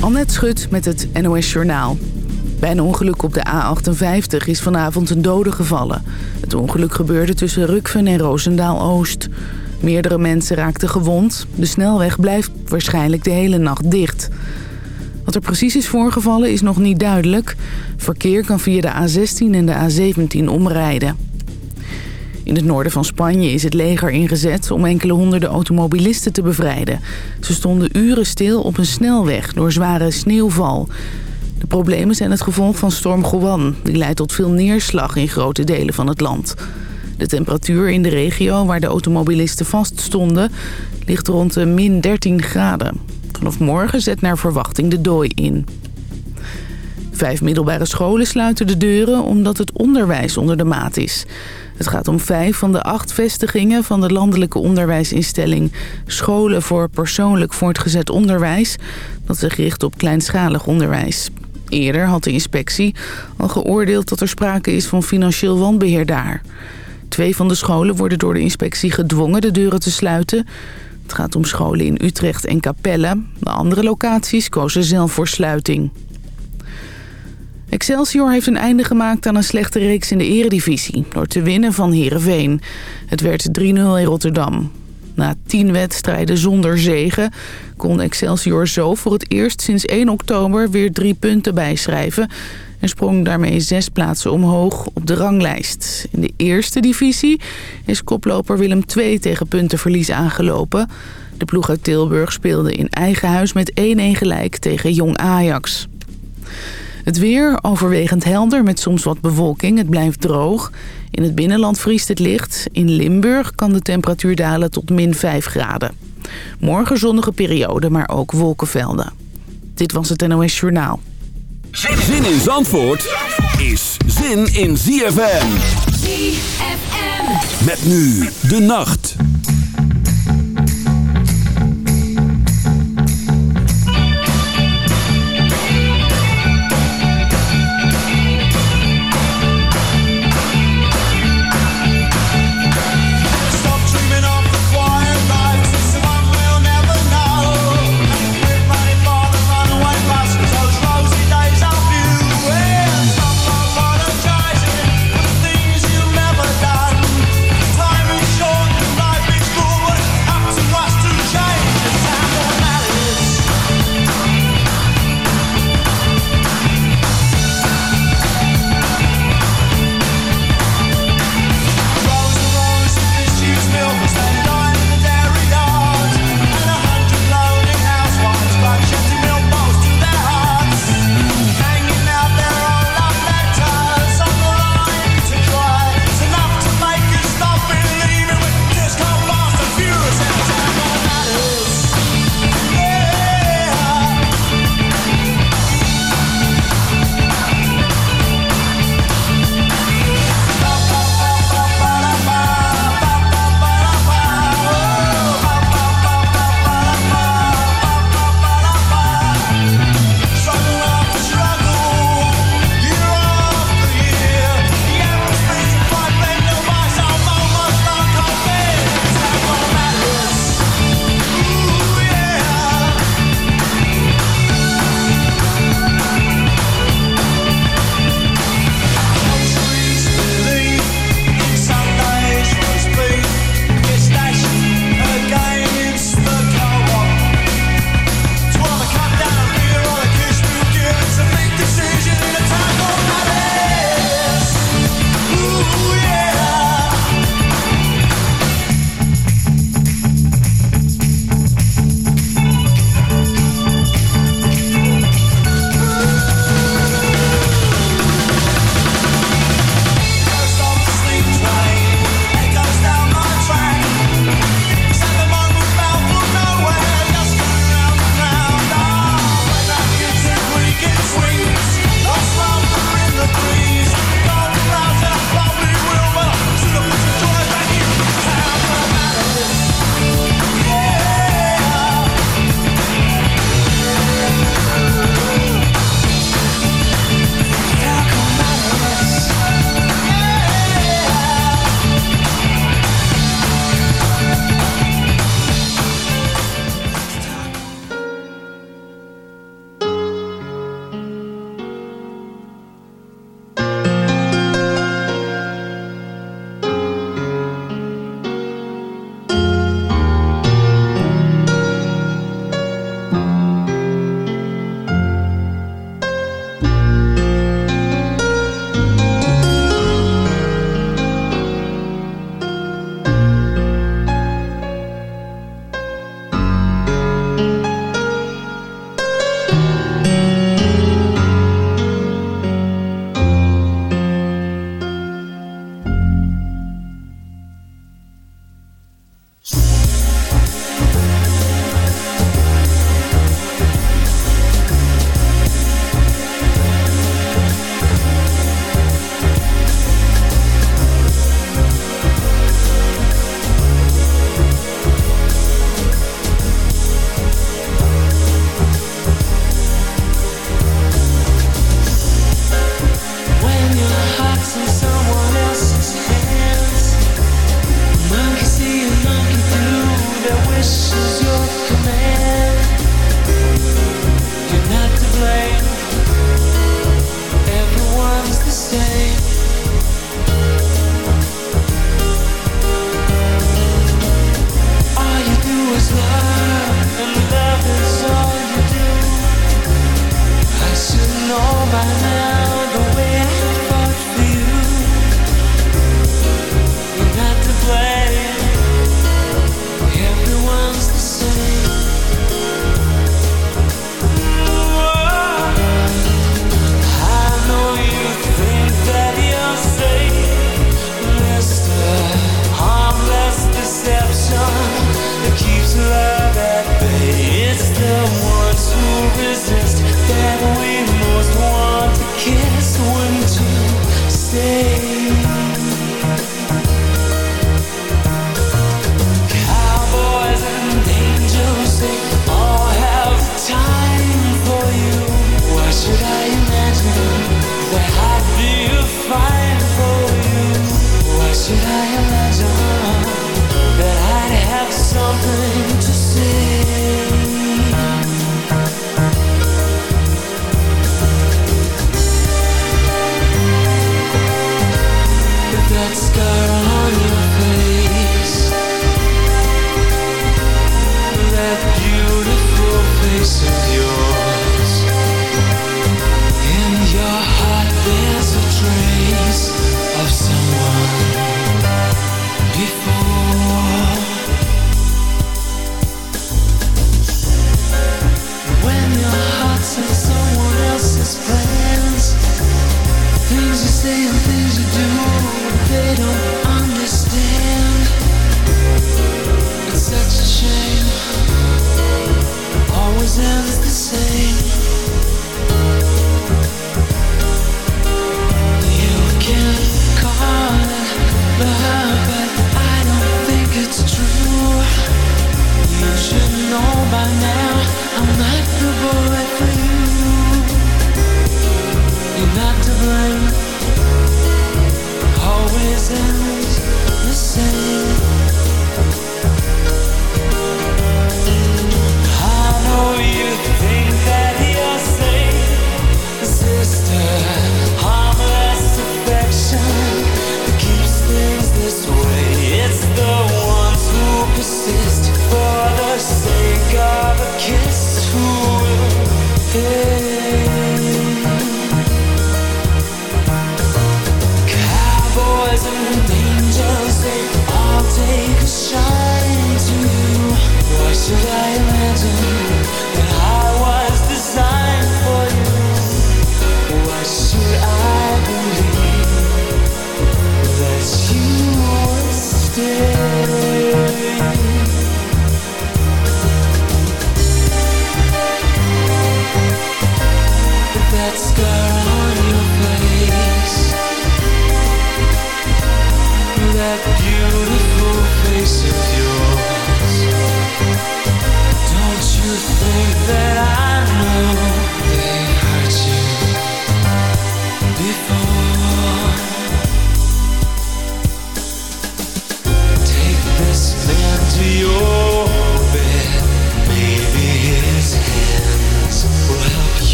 Annette Schut met het NOS Journaal. Bij een ongeluk op de A58 is vanavond een dode gevallen. Het ongeluk gebeurde tussen Rukven en Roosendaal-Oost. Meerdere mensen raakten gewond. De snelweg blijft waarschijnlijk de hele nacht dicht. Wat er precies is voorgevallen is nog niet duidelijk. Verkeer kan via de A16 en de A17 omrijden. In het noorden van Spanje is het leger ingezet om enkele honderden automobilisten te bevrijden. Ze stonden uren stil op een snelweg door zware sneeuwval. De problemen zijn het gevolg van storm Juan. Die leidt tot veel neerslag in grote delen van het land. De temperatuur in de regio waar de automobilisten vaststonden ligt rond de min 13 graden. Vanaf morgen zet naar verwachting de dooi in. Vijf middelbare scholen sluiten de deuren omdat het onderwijs onder de maat is. Het gaat om vijf van de acht vestigingen van de landelijke onderwijsinstelling... Scholen voor Persoonlijk Voortgezet Onderwijs... dat zich richt op kleinschalig onderwijs. Eerder had de inspectie al geoordeeld dat er sprake is van financieel wanbeheer daar. Twee van de scholen worden door de inspectie gedwongen de deuren te sluiten. Het gaat om scholen in Utrecht en Capelle. De andere locaties kozen zelf voor sluiting. Excelsior heeft een einde gemaakt aan een slechte reeks in de eredivisie... door te winnen van Heerenveen. Het werd 3-0 in Rotterdam. Na tien wedstrijden zonder zegen kon Excelsior zo voor het eerst sinds 1 oktober weer drie punten bijschrijven... en sprong daarmee zes plaatsen omhoog op de ranglijst. In de eerste divisie is koploper Willem II tegen puntenverlies aangelopen. De ploeg uit Tilburg speelde in eigen huis met 1-1 gelijk tegen Jong Ajax. Het weer overwegend helder met soms wat bewolking. Het blijft droog. In het binnenland vriest het licht. In Limburg kan de temperatuur dalen tot min 5 graden. Morgen zonnige periode, maar ook wolkenvelden. Dit was het NOS Journaal. Zin in Zandvoort is zin in ZFM. ZFM. Met nu de nacht.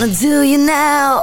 Wanna do you now.